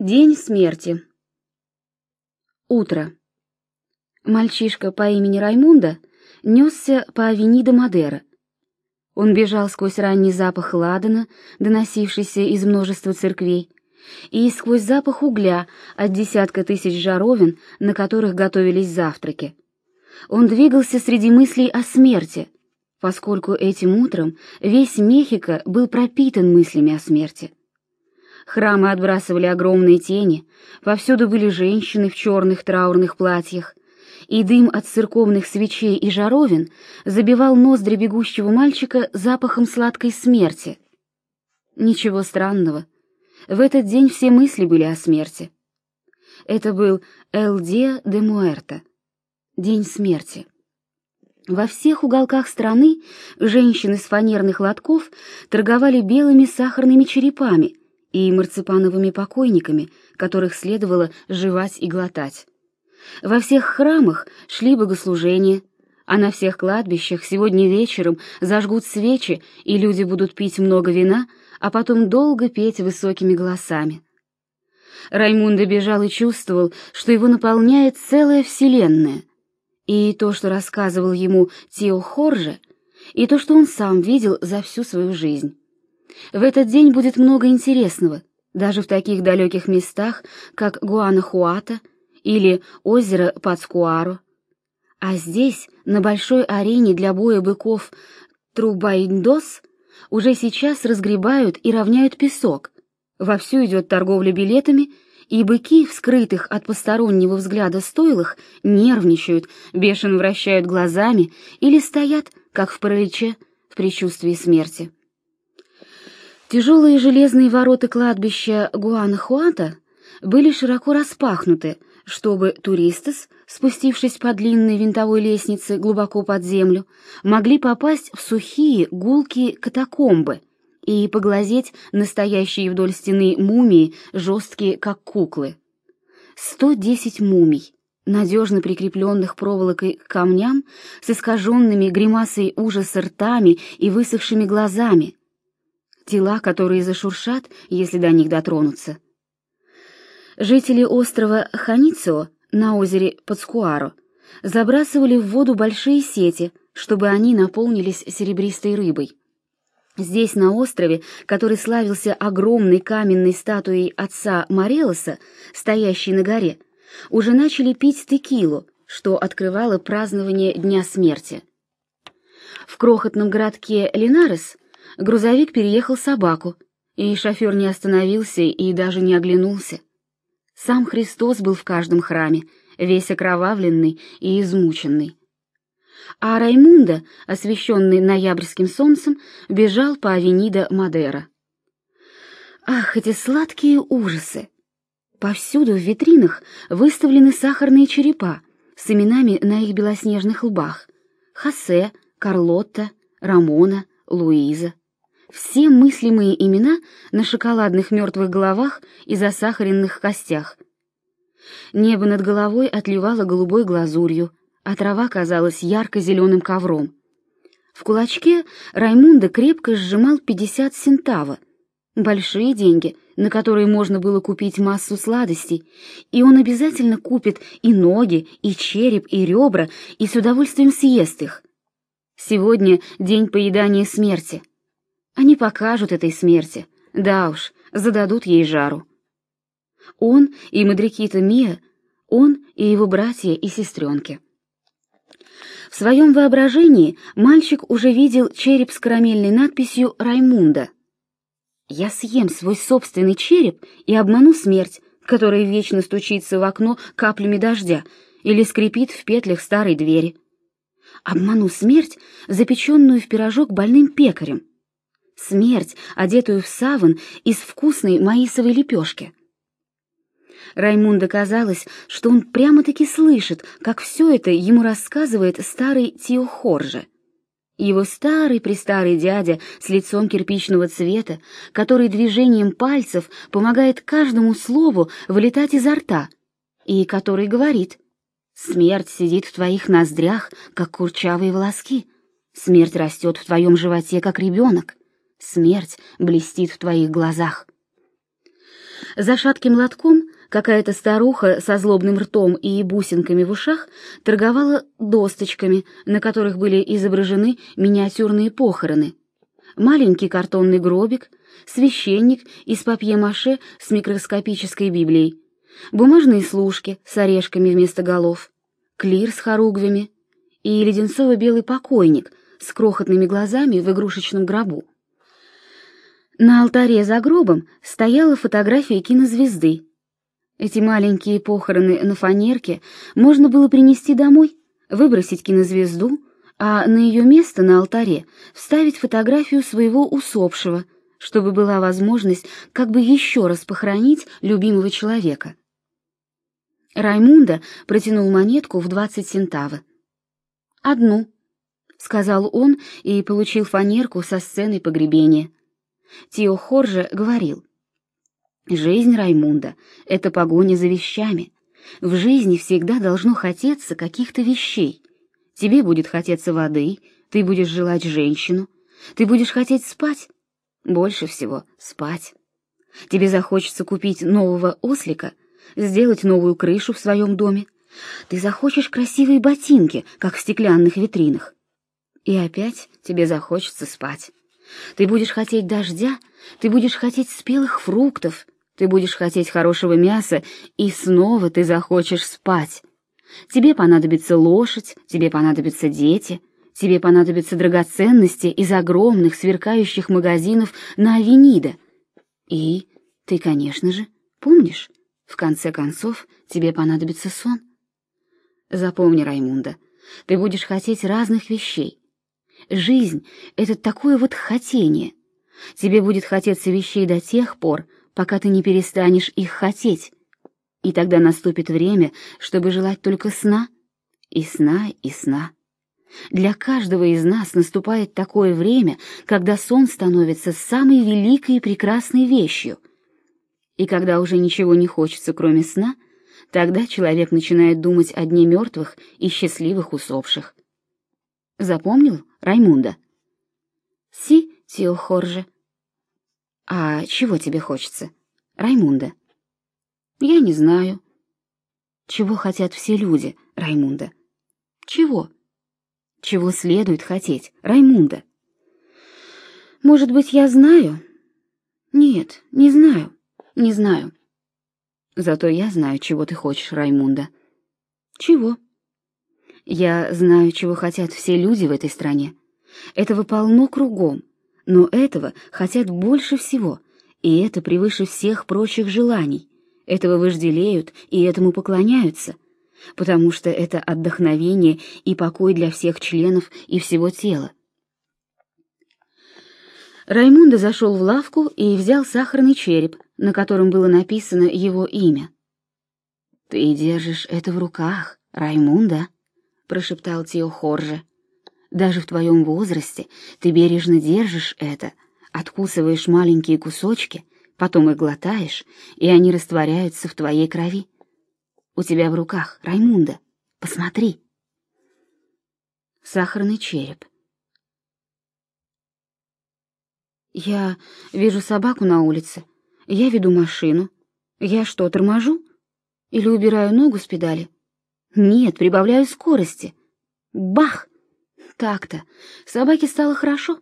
День смерти. Утро. Мальчишка по имени Раймунда несся по авенида Мадера. Он бежал сквозь ранний запах ладана, доносившийся из множества церквей, и сквозь запах угля от десятка тысяч жаровин, на которых готовились завтраки. Он двигался среди мыслей о смерти, поскольку этим утром весь Мехико был пропитан мыслями о смерти. Храмы отбрасывали огромные тени, повсюду были женщины в черных траурных платьях, и дым от церковных свечей и жаровин забивал ноздри бегущего мальчика запахом сладкой смерти. Ничего странного. В этот день все мысли были о смерти. Это был «El Dia de Muerta» — День смерти. Во всех уголках страны женщины с фанерных лотков торговали белыми сахарными черепами — и марципановыми покойниками, которых следовало жевать и глотать. Во всех храмах шли богослужения, а на всех кладбищах сегодня вечером зажгут свечи, и люди будут пить много вина, а потом долго петь высокими голосами. Раймундо бежал и чувствовал, что его наполняет целая вселенная. И то, что рассказывал ему Тио Хорже, и то, что он сам видел за всю свою жизнь. В этот день будет много интересного, даже в таких далеких местах, как Гуанахуата или озеро Пацкуаро. А здесь, на большой арене для боя быков Трубайндос, уже сейчас разгребают и равняют песок. Вовсю идет торговля билетами, и быки, вскрытых от постороннего взгляда стойлах, нервничают, бешено вращают глазами или стоят, как в параличе, в предчувствии смерти. Тяжелые железные ворота кладбища Гуанахуата были широко распахнуты, чтобы туристы, спустившись по длинной винтовой лестнице глубоко под землю, могли попасть в сухие гулкие катакомбы и поглазеть настоящие вдоль стены мумии, жесткие, как куклы. Сто десять мумий, надежно прикрепленных проволокой к камням, с искаженными гримасой ужаса ртами и высохшими глазами, тела, которые зашуршат, если до них дотронуться. Жители острова Ханицио на озере Пацкуаро забрасывали в воду большие сети, чтобы они наполнились серебристой рыбой. Здесь, на острове, который славился огромной каменной статуей отца Морелоса, стоящей на горе, уже начали пить текилу, что открывало празднование Дня смерти. В крохотном городке Линарес грузовик переехал собаку, и шофер не остановился и даже не оглянулся. Сам Христос был в каждом храме, весь окровавленный и измученный. А Раймунда, освещенный ноябрьским солнцем, бежал по авенида Мадера. Ах, эти сладкие ужасы! Повсюду в витринах выставлены сахарные черепа с именами на их белоснежных лбах. Хосе, Карлотта, Рамона, Луиза. Все мыслимые имена на шоколадных мертвых головах и засахаренных костях. Небо над головой отливало голубой глазурью, а трава казалась ярко-зеленым ковром. В кулачке Раймунда крепко сжимал пятьдесят сентава. Большие деньги, на которые можно было купить массу сладостей, и он обязательно купит и ноги, и череп, и ребра, и с удовольствием съест их. Сегодня день поедания смерти. Они покажут этой смерти, да уж, зададут ей жару. Он и Мадрикита Мия, он и его братья и сестренки. В своем воображении мальчик уже видел череп с карамельной надписью «Раймунда». «Я съем свой собственный череп и обману смерть, которая вечно стучится в окно каплями дождя или скрипит в петлях старой двери» обману смерть, запеченную в пирожок больным пекарем. Смерть, одетую в саван из вкусной маисовой лепешки. Раймунда казалось, что он прямо-таки слышит, как все это ему рассказывает старый Тио Хорже. Его старый-престарый дядя с лицом кирпичного цвета, который движением пальцев помогает каждому слову вылетать изо рта, и который говорит — Смерть сидит в твоих ноздрях, как курчавые волоски. Смерть растет в твоем животе, как ребенок. Смерть блестит в твоих глазах. За шатким лотком какая-то старуха со злобным ртом и бусинками в ушах торговала досточками, на которых были изображены миниатюрные похороны. Маленький картонный гробик, священник из папье-маше с микроскопической Библией, бумажные служки с орешками вместо голов, клир с хоругвями и леденцово-белый покойник с крохотными глазами в игрушечном гробу. На алтаре за гробом стояла фотография кинозвезды. Эти маленькие похороны на фанерке можно было принести домой, выбросить кинозвезду, а на ее место на алтаре вставить фотографию своего усопшего, чтобы была возможность как бы еще раз похоронить любимого человека. Раймунда протянул монетку в двадцать центавы. «Одну», — сказал он и получил фанерку со сценой погребения. Тио Хорже говорил, «Жизнь Раймунда — это погоня за вещами. В жизни всегда должно хотеться каких-то вещей. Тебе будет хотеться воды, ты будешь желать женщину, ты будешь хотеть спать. Больше всего спать. Тебе захочется купить нового ослика, сделать новую крышу в своем доме. Ты захочешь красивые ботинки, как в стеклянных витринах. И опять тебе захочется спать. Ты будешь хотеть дождя, ты будешь хотеть спелых фруктов, ты будешь хотеть хорошего мяса, и снова ты захочешь спать. Тебе понадобится лошадь, тебе понадобятся дети, тебе понадобятся драгоценности из огромных сверкающих магазинов на Авенида. И ты, конечно же, помнишь, в конце концов тебе понадобится сон. Запомни, Раймунда, ты будешь хотеть разных вещей, Жизнь — это такое вот хотение. Тебе будет хотеться вещей до тех пор, пока ты не перестанешь их хотеть. И тогда наступит время, чтобы желать только сна, и сна, и сна. Для каждого из нас наступает такое время, когда сон становится самой великой и прекрасной вещью. И когда уже ничего не хочется, кроме сна, тогда человек начинает думать о дне мертвых и счастливых усопших. Запомнил, Раймунда? Си, Тио Хорже. А чего тебе хочется, Раймунда? Я не знаю. Чего хотят все люди, Раймунда? Чего? Чего следует хотеть, Раймунда? Может быть, я знаю? Нет, не знаю, не знаю. Зато я знаю, чего ты хочешь, Раймунда. Чего? Я знаю, чего хотят все люди в этой стране. Этого полно кругом, но этого хотят больше всего, и это превыше всех прочих желаний. Этого вожделеют и этому поклоняются, потому что это отдохновение и покой для всех членов и всего тела. Раймунда зашел в лавку и взял сахарный череп, на котором было написано его имя. «Ты держишь это в руках, Раймунда?» прошептал Тио Хорже. Даже в твоем возрасте ты бережно держишь это, откусываешь маленькие кусочки, потом их глотаешь, и они растворяются в твоей крови. У тебя в руках, Раймунда, посмотри. Сахарный череп. Я вижу собаку на улице. Я веду машину. Я что, торможу? Или убираю ногу с педали? Нет, прибавляю скорости. Бах! Так-то. Собаке стало хорошо.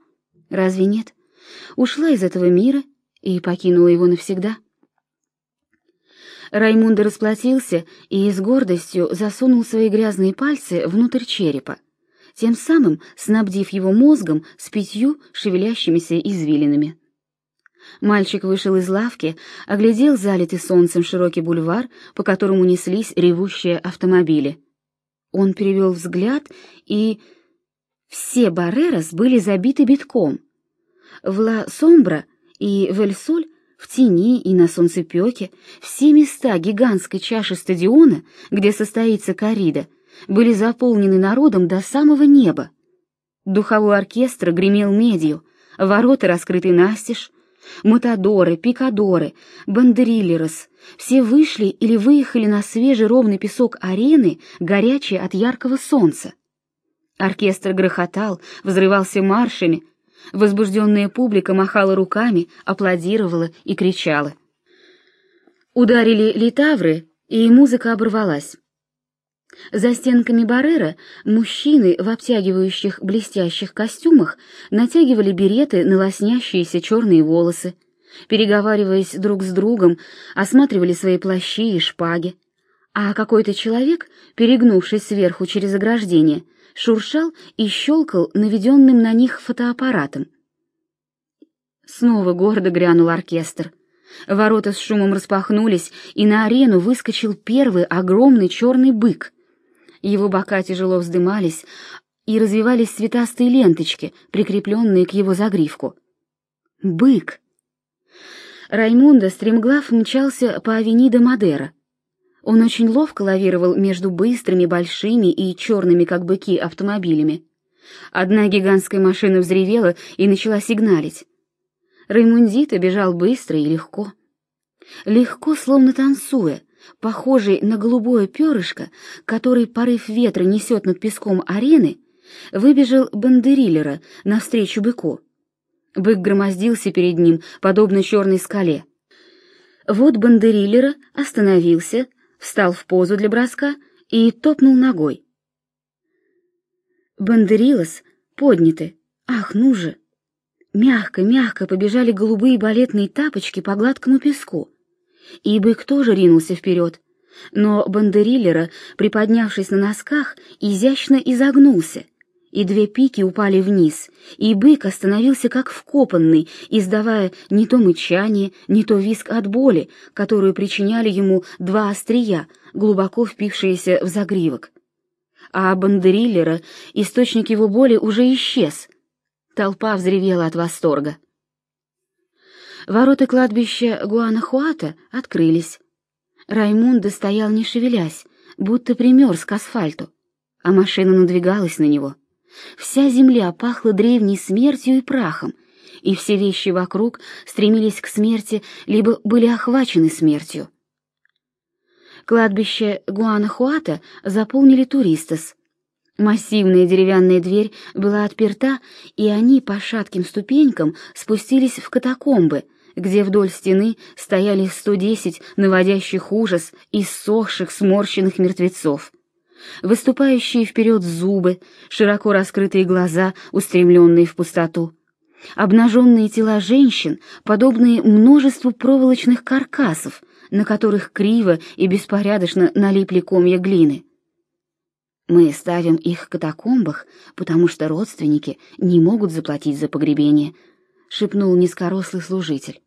Разве нет? Ушла из этого мира и покинула его навсегда. Раймунда расплатился и с гордостью засунул свои грязные пальцы внутрь черепа, тем самым снабдив его мозгом с пятью шевелящимися извилинами. Мальчик вышел из лавки, оглядел залитый солнцем широкий бульвар, по которому неслись ревущие автомобили. Он перевел взгляд, и все барерос были забиты битком. В Ла-Сомбра и в Эль-Соль, в тени и на солнцепёке, все места гигантской чаши стадиона, где состоится коррида, были заполнены народом до самого неба. Духовой оркестр гремел медью, ворота раскрыты настежь, Матадоры, пикадоры, бандериллерос — все вышли или выехали на свежий ровный песок арены, горячие от яркого солнца. Оркестр грохотал, взрывался маршами, возбужденная публика махала руками, аплодировала и кричала. Ударили литавры, и музыка оборвалась. За стенками баррера мужчины в обтягивающих блестящих костюмах натягивали береты на лоснящиеся черные волосы, переговариваясь друг с другом, осматривали свои плащи и шпаги. А какой-то человек, перегнувшись сверху через ограждение, шуршал и щелкал наведенным на них фотоаппаратом. Снова гордо грянул оркестр. Ворота с шумом распахнулись, и на арену выскочил первый огромный черный бык. Его бока тяжело вздымались, и развивались цветастые ленточки, прикрепленные к его загривку. Бык! Раймунда стремглав мчался по авенида Мадера. Он очень ловко лавировал между быстрыми, большими и черными, как быки, автомобилями. Одна гигантская машина взревела и начала сигналить. Раймундита бежал быстро и легко. Легко, словно танцуя, похожий на голубое перышко, который порыв ветра несет над песком арены, выбежал бандериллера навстречу быку. Бык громоздился перед ним, подобно черной скале. Вот бандериллера остановился, встал в позу для броска и топнул ногой. Бандерилос подняты. Ах, ну же! Мягко-мягко побежали голубые балетные тапочки по гладкому песку. И бык тоже ринулся вперед. Но бандериллера, приподнявшись на носках, изящно изогнулся, и две пики упали вниз, и бык остановился как вкопанный, издавая не то мычание, не то визг от боли, которую причиняли ему два острия, глубоко впившиеся в загривок. А бандериллера источник его боли уже исчез — Толпа взревела от восторга. Ворота кладбища Гуанахуата открылись. Раймундо стоял не шевелясь, будто примерз к асфальту, а машина надвигалась на него. Вся земля пахла древней смертью и прахом, и все вещи вокруг стремились к смерти, либо были охвачены смертью. Кладбище Гуанахуата заполнили туристос, Массивная деревянная дверь была отперта, и они по шатким ступенькам спустились в катакомбы, где вдоль стены стояли 110 наводящих ужас иссохших сморщенных мертвецов. Выступающие вперед зубы, широко раскрытые глаза, устремленные в пустоту. Обнаженные тела женщин, подобные множеству проволочных каркасов, на которых криво и беспорядочно налипли комья глины. Мы ставим их в катакомбах, потому что родственники не могут заплатить за погребение, шепнул низкорослый служитель.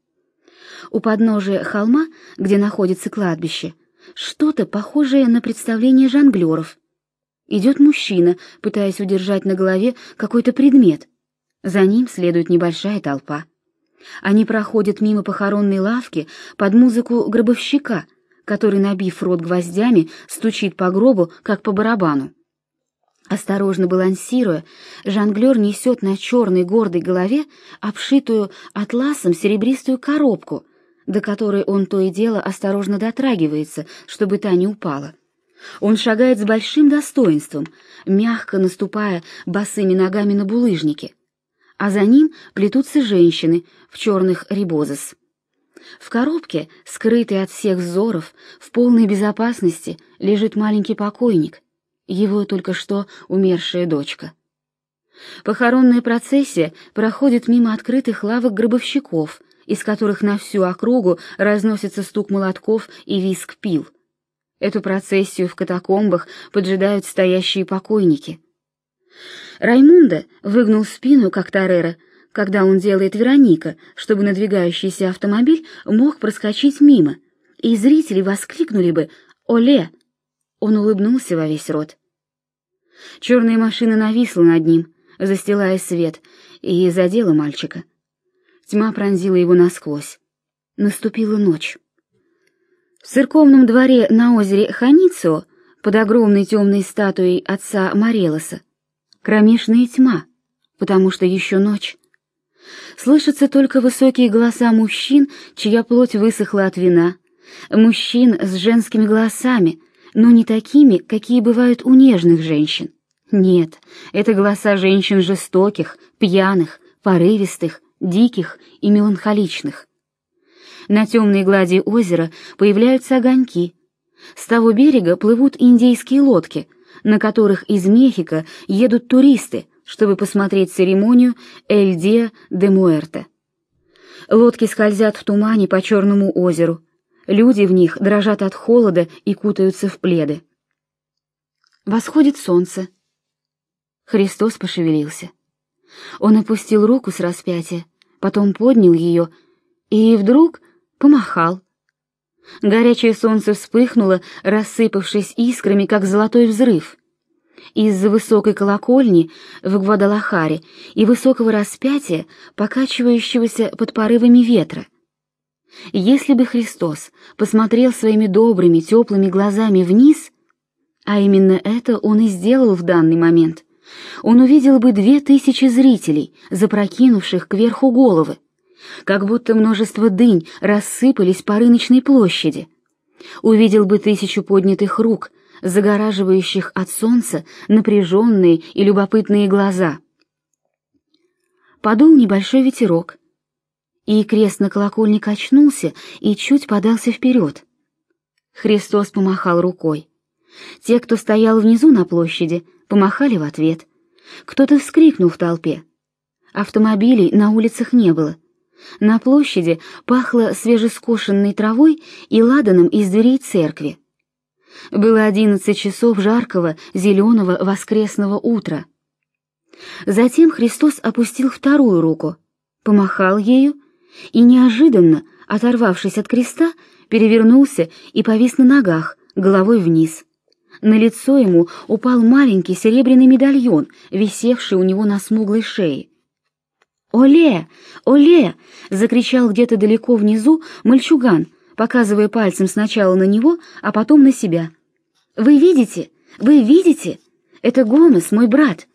У подножия холма, где находится кладбище, что-то похожее на представление жонглеров. Идет мужчина, пытаясь удержать на голове какой-то предмет. За ним следует небольшая толпа. Они проходят мимо похоронной лавки под музыку гробовщика — который, набив рот гвоздями, стучит по гробу, как по барабану. Осторожно балансируя, жонглер несет на черной гордой голове обшитую атласом серебристую коробку, до которой он то и дело осторожно дотрагивается, чтобы та не упала. Он шагает с большим достоинством, мягко наступая босыми ногами на булыжники, а за ним плетутся женщины в черных рибозес. В коробке, скрытый от всех взоров, в полной безопасности, лежит маленький покойник, его только что умершая дочка. Похоронная процессия проходит мимо открытых лавок гробовщиков, из которых на всю округу разносится стук молотков и визг пил. Эту процессию в катакомбах поджидают стоящие покойники. Раймунда выгнул спину, как Тарера, когда он делает Вероника, чтобы надвигающийся автомобиль мог проскочить мимо, и зрители воскликнули бы «Оле!». Он улыбнулся во весь рот. Черная машина нависла над ним, застилая свет, и задела мальчика. Тьма пронзила его насквозь. Наступила ночь. В церковном дворе на озере Ханицио, под огромной темной статуей отца Морелоса, кромешная тьма, потому что еще ночь. Слышатся только высокие голоса мужчин, чья плоть высохла от вина, мужчин с женскими голосами, но не такими, какие бывают у нежных женщин. Нет, это голоса женщин жестоких, пьяных, порывистых, диких и меланхоличных. На темной глади озера появляются огоньки. С того берега плывут индейские лодки, на которых из Мехико едут туристы, чтобы посмотреть церемонию «Эль Диа де Муэрте». Лодки скользят в тумане по Черному озеру. Люди в них дрожат от холода и кутаются в пледы. Восходит солнце. Христос пошевелился. Он опустил руку с распятия, потом поднял ее и вдруг помахал. Горячее солнце вспыхнуло, рассыпавшись искрами, как золотой взрыв. Из-за высокой колокольни в Гвадалахаре и высокого распятия, покачивающегося под порывами ветра. Если бы Христос посмотрел своими добрыми, теплыми глазами вниз, а именно это он и сделал в данный момент, он увидел бы две тысячи зрителей, запрокинувших кверху головы, как будто множество дынь рассыпались по рыночной площади. Увидел бы тысячу поднятых рук, загораживающих от солнца напряженные и любопытные глаза. Подул небольшой ветерок, и крест на колокольне качнулся и чуть подался вперед. Христос помахал рукой. Те, кто стоял внизу на площади, помахали в ответ. Кто-то вскрикнул в толпе. Автомобилей на улицах не было. На площади пахло свежескошенной травой и ладаном из дверей церкви. Было одиннадцать часов жаркого зеленого воскресного утра. Затем Христос опустил вторую руку, помахал ею и неожиданно, оторвавшись от креста, перевернулся и повис на ногах, головой вниз. На лицо ему упал маленький серебряный медальон, висевший у него на смуглой шее. «Оле! Оле!» — закричал где-то далеко внизу мальчуган, показывая пальцем сначала на него, а потом на себя. «Вы видите? Вы видите? Это Гомес, мой брат!»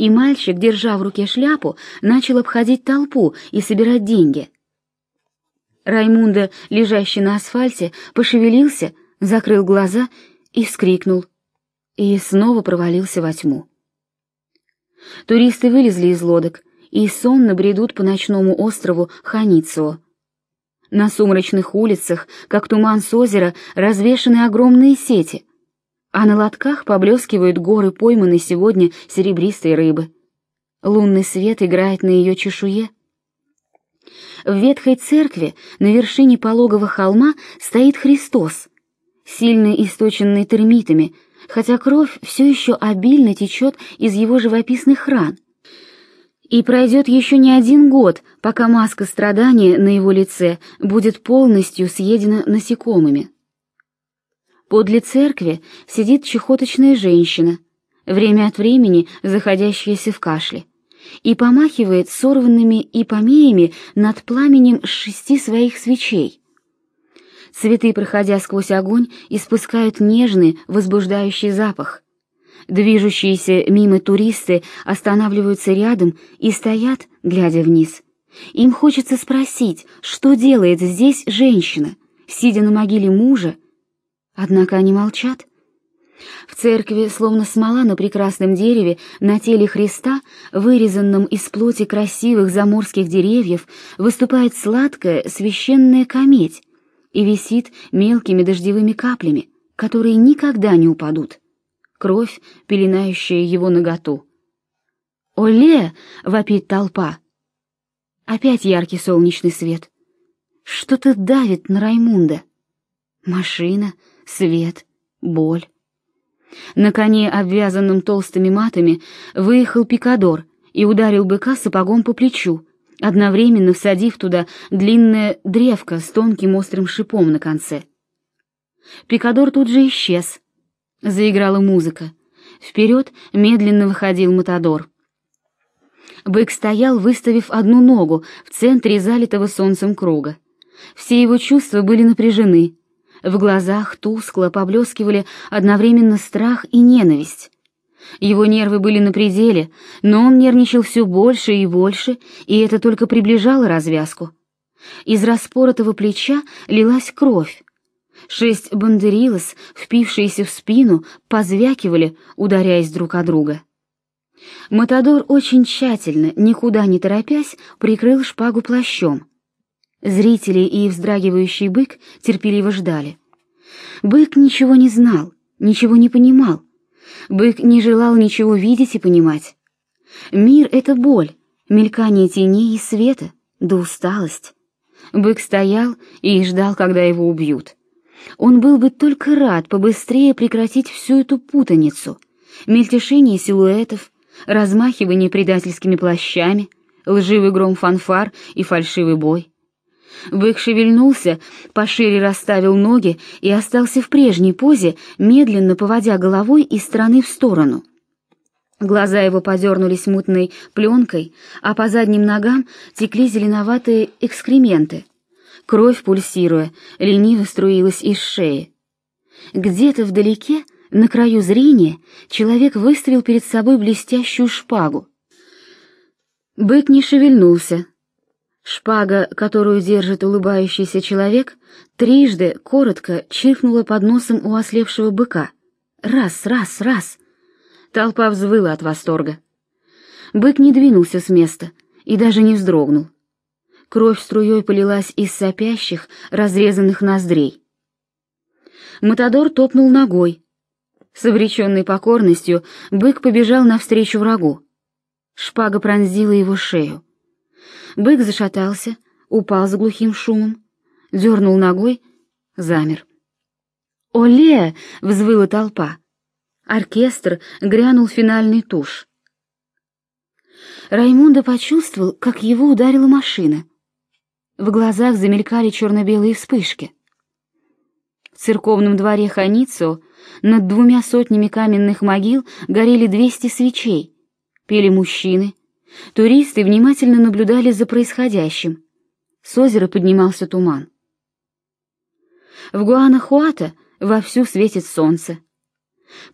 И мальчик, держа в руке шляпу, начал обходить толпу и собирать деньги. Раймунда, лежащий на асфальте, пошевелился, закрыл глаза и вскрикнул, и снова провалился во тьму. Туристы вылезли из лодок и сонно бредут по ночному острову Ханицо. На сумрачных улицах, как туман с озера, развешаны огромные сети, а на лотках поблескивают горы пойманной сегодня серебристой рыбы. Лунный свет играет на ее чешуе. В ветхой церкви на вершине пологого холма стоит Христос, сильно источенный термитами, хотя кровь все еще обильно течет из его живописных ран. И пройдет еще не один год, пока маска страдания на его лице будет полностью съедена насекомыми. Подле церкви сидит чехоточная женщина, время от времени заходящаяся в кашле, и помахивает сорванными ипомеями над пламенем шести своих свечей. Цветы, проходя сквозь огонь, испускают нежный, возбуждающий запах. Движущиеся мимо туристы останавливаются рядом и стоят, глядя вниз. Им хочется спросить, что делает здесь женщина, сидя на могиле мужа. Однако они молчат. В церкви, словно смола на прекрасном дереве, на теле Христа, вырезанном из плоти красивых заморских деревьев, выступает сладкая священная кометь, и висит мелкими дождевыми каплями, которые никогда не упадут. Кровь, пеленающая его наготу. «Оле!» — вопит толпа. Опять яркий солнечный свет. Что-то давит на Раймунда. Машина, свет, боль. На коне, обвязанном толстыми матами, выехал пикадор и ударил быка сапогом по плечу, одновременно всадив туда длинное древко с тонким острым шипом на конце. Пикадор тут же исчез. Заиграла музыка. Вперед медленно выходил Матадор. Бык стоял, выставив одну ногу в центре залитого солнцем круга. Все его чувства были напряжены. В глазах тускло поблескивали одновременно страх и ненависть. Его нервы были на пределе, но он нервничал все больше и больше, и это только приближало развязку. Из распоротого плеча лилась кровь. Шесть бандерилос, впившиеся в спину, позвякивали, ударяясь друг о друга. Матадор очень тщательно, никуда не торопясь, прикрыл шпагу плащом. Зрители и вздрагивающий бык терпеливо ждали. Бык ничего не знал, ничего не понимал. Бык не желал ничего видеть и понимать. Мир — это боль, мелькание теней и света, да усталость. Бык стоял и ждал, когда его убьют. Он был бы только рад побыстрее прекратить всю эту путаницу, мельтешение силуэтов, размахивание предательскими плащами, лживый гром фанфар и фальшивый бой. Бык шевельнулся, пошире расставил ноги и остался в прежней позе, медленно поводя головой из стороны в сторону. Глаза его подернулись мутной пленкой, а по задним ногам текли зеленоватые экскременты. Кровь, пульсируя, лениво струилась из шеи. Где-то вдалеке, на краю зрения, человек выставил перед собой блестящую шпагу. Бык не шевельнулся. Шпага, которую держит улыбающийся человек, трижды коротко чиркнула под носом у ослепшего быка. Раз, раз, раз. Толпа взвыла от восторга. Бык не двинулся с места и даже не вздрогнул. Кровь струей полилась из сопящих, разрезанных ноздрей. Матадор топнул ногой. С обреченной покорностью бык побежал навстречу врагу. Шпага пронзила его шею. Бык зашатался, упал с глухим шумом, дернул ногой, замер. «Оле!» — взвыла толпа. Оркестр грянул финальный туш. Раймунда почувствовал, как его ударила машина. В глазах замелькали черно-белые вспышки. В церковном дворе Ханицо над двумя сотнями каменных могил горели двести свечей. Пели мужчины. Туристы внимательно наблюдали за происходящим. С озера поднимался туман. В Гуанахуато вовсю светит солнце.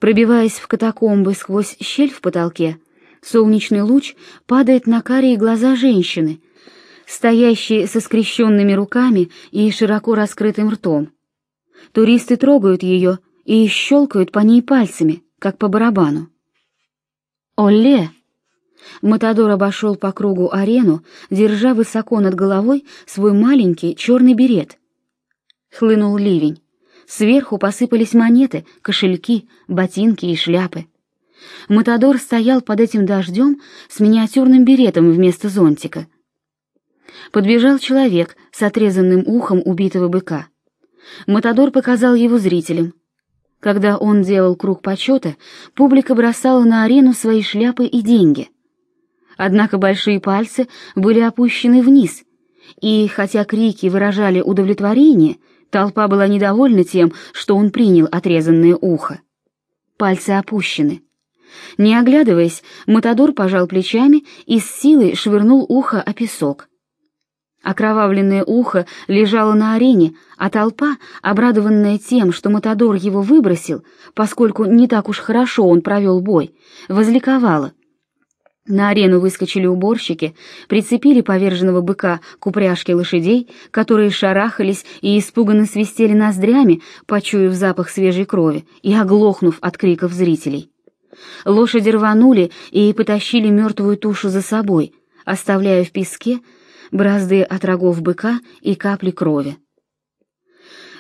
Пробиваясь в катакомбы сквозь щель в потолке, солнечный луч падает на карие глаза женщины, стоящей со скрещенными руками и широко раскрытым ртом. Туристы трогают ее и щелкают по ней пальцами, как по барабану. «Оле!» Матадор обошел по кругу арену, держа высоко над головой свой маленький черный берет. Хлынул ливень. Сверху посыпались монеты, кошельки, ботинки и шляпы. Матадор стоял под этим дождем с миниатюрным беретом вместо зонтика. Подбежал человек с отрезанным ухом убитого быка. Матадор показал его зрителям. Когда он делал круг почета, публика бросала на арену свои шляпы и деньги. Однако большие пальцы были опущены вниз, и хотя крики выражали удовлетворение, Толпа была недовольна тем, что он принял отрезанное ухо. Пальцы опущены. Не оглядываясь, Матадор пожал плечами и с силой швырнул ухо о песок. Окровавленное ухо лежало на арене, а толпа, обрадованная тем, что Матадор его выбросил, поскольку не так уж хорошо он провел бой, возликовала — на арену выскочили уборщики, прицепили поверженного быка к упряжке лошадей, которые шарахались и испуганно свистели ноздрями, почуяв запах свежей крови и оглохнув от криков зрителей. Лошади рванули и потащили мертвую тушу за собой, оставляя в песке бразды от рогов быка и капли крови.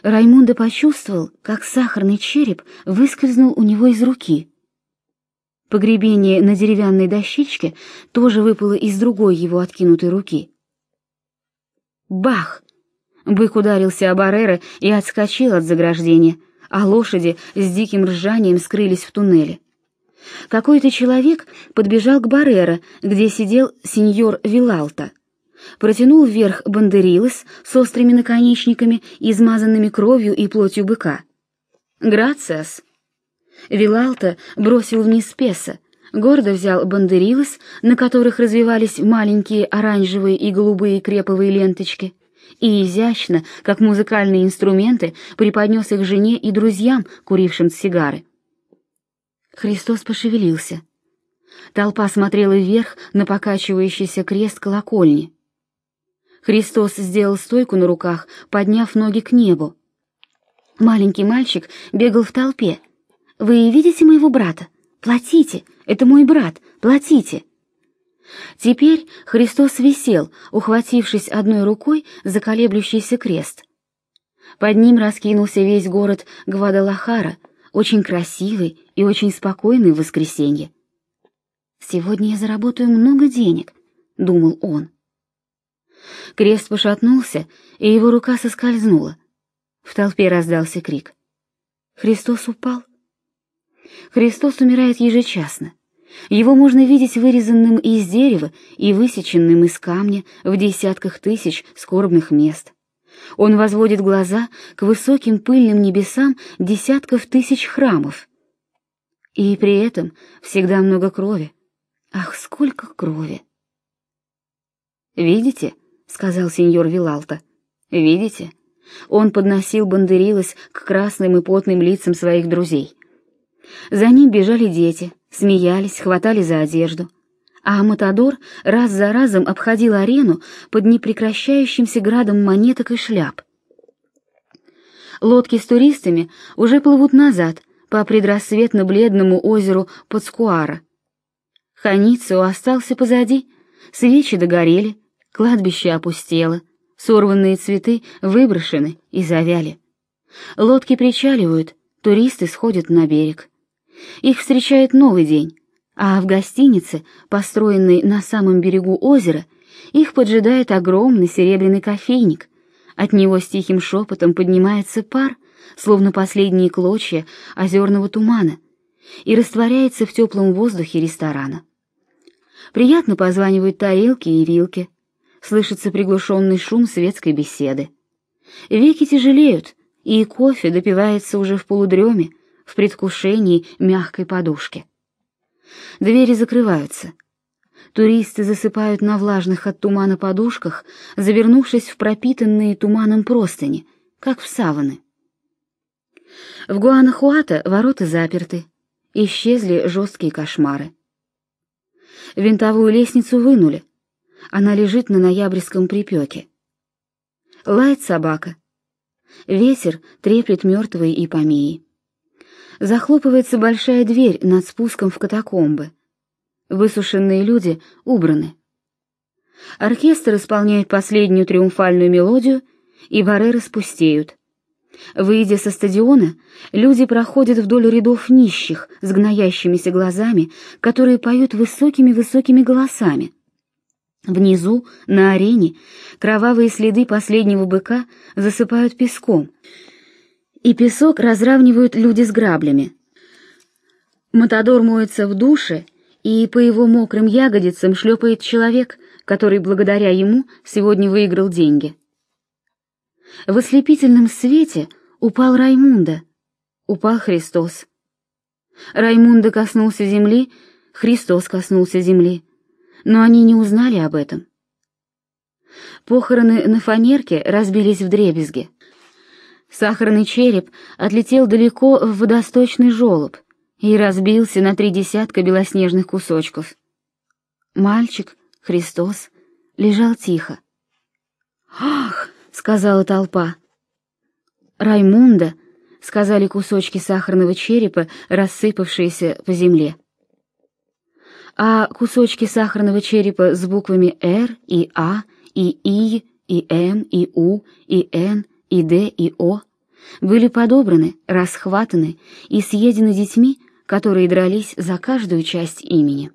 Раймунда почувствовал, как сахарный череп выскользнул у него из руки — Погребение на деревянной дощечке тоже выпало из другой его откинутой руки. Бах! Бык ударился о барреры и отскочил от заграждения, а лошади с диким ржанием скрылись в туннеле. Какой-то человек подбежал к баррера, где сидел сеньор Вилалта. Протянул вверх бандерилос с острыми наконечниками, измазанными кровью и плотью быка. «Грациас!» Вилалта бросил вниз песо, гордо взял бандерилос, на которых развивались маленькие оранжевые и голубые креповые ленточки, и изящно, как музыкальные инструменты, преподнес их жене и друзьям, курившим сигары. Христос пошевелился. Толпа смотрела вверх на покачивающийся крест колокольни. Христос сделал стойку на руках, подняв ноги к небу. Маленький мальчик бегал в толпе, вы видите моего брата? Платите! Это мой брат! Платите!» Теперь Христос висел, ухватившись одной рукой за колеблющийся крест. Под ним раскинулся весь город Гвадалахара, очень красивый и очень спокойный в воскресенье. «Сегодня я заработаю много денег», — думал он. Крест пошатнулся, и его рука соскользнула. В толпе раздался крик. Христос упал. Христос умирает ежечасно. Его можно видеть вырезанным из дерева и высеченным из камня в десятках тысяч скорбных мест. Он возводит глаза к высоким пыльным небесам десятков тысяч храмов. И при этом всегда много крови. Ах, сколько крови! «Видите?» — сказал сеньор Вилалта. «Видите?» Он подносил бандерилос к красным и потным лицам своих друзей. За ним бежали дети, смеялись, хватали за одежду. А Матадор раз за разом обходил арену под непрекращающимся градом монеток и шляп. Лодки с туристами уже плывут назад по предрассветно-бледному озеру Подскуара. Ханицу остался позади, свечи догорели, кладбище опустело, сорванные цветы выброшены и завяли. Лодки причаливают, туристы сходят на берег. Их встречает новый день, а в гостинице, построенной на самом берегу озера, их поджидает огромный серебряный кофейник. От него с тихим шепотом поднимается пар, словно последние клочья озерного тумана, и растворяется в теплом воздухе ресторана. Приятно позванивают тарелки и вилки, слышится приглушенный шум светской беседы. Веки тяжелеют, и кофе допивается уже в полудреме, в предвкушении мягкой подушки. Двери закрываются. Туристы засыпают на влажных от тумана подушках, завернувшись в пропитанные туманом простыни, как в саваны. В Гуанахуата ворота заперты, исчезли жесткие кошмары. Винтовую лестницу вынули, она лежит на ноябрьском припеке. Лает собака. Ветер треплет мертвые ипомеи захлопывается большая дверь над спуском в катакомбы. Высушенные люди убраны. Оркестр исполняет последнюю триумфальную мелодию, и бары распустеют. Выйдя со стадиона, люди проходят вдоль рядов нищих с гноящимися глазами, которые поют высокими-высокими голосами. Внизу, на арене, кровавые следы последнего быка засыпают песком — и песок разравнивают люди с граблями. Матадор моется в душе, и по его мокрым ягодицам шлепает человек, который благодаря ему сегодня выиграл деньги. В ослепительном свете упал Раймунда, упал Христос. Раймунда коснулся земли, Христос коснулся земли, но они не узнали об этом. Похороны на фанерке разбились в дребезги. Сахарный череп отлетел далеко в водосточный желоб и разбился на три десятка белоснежных кусочков. Мальчик, Христос, лежал тихо. «Ах!» — сказала толпа. «Раймунда!» — сказали кусочки сахарного черепа, рассыпавшиеся по земле. А кусочки сахарного черепа с буквами «Р» и «А» и «И» и «М» и «У» и «Н» и «Д» и «О» были подобраны, расхватаны и съедены детьми, которые дрались за каждую часть имени.